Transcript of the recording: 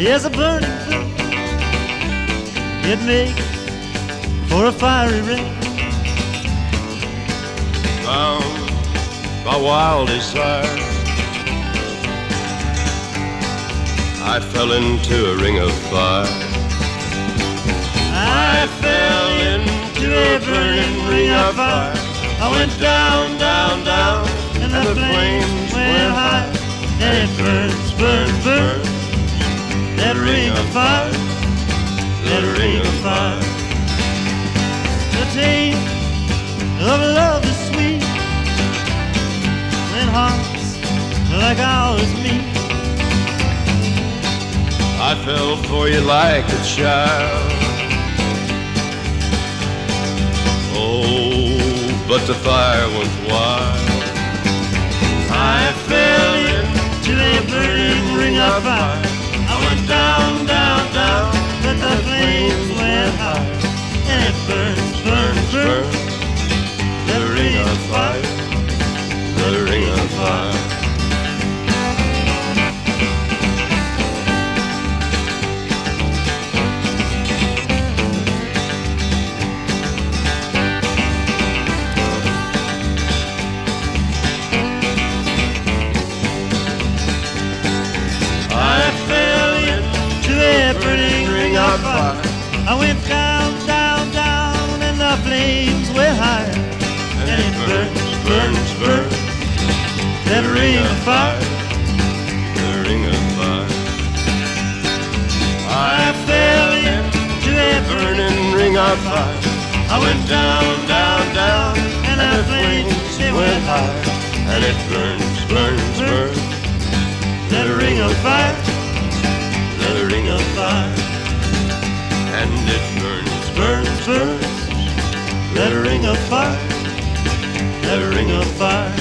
Yes, a burning flame. It makes for a fiery ring. Bound by wild desire, I fell into a ring of fire. I fell into a burning ring of fire. I went down, down, down, and the flames went high. And it burns, burns, burns. Ring of fire, that ring of fire. The taste of love is sweet when hearts like ours meet. I fell for you like a child. Oh, but the fire went wild. I fell into a burning fire. I went down, Fire. I went down, down, down, and the flames they went high. And it burns, burns, burns. That ring of fire, The ring of fire, and it burns, burns, burns. That ring of fire, that ring of fire.